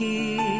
天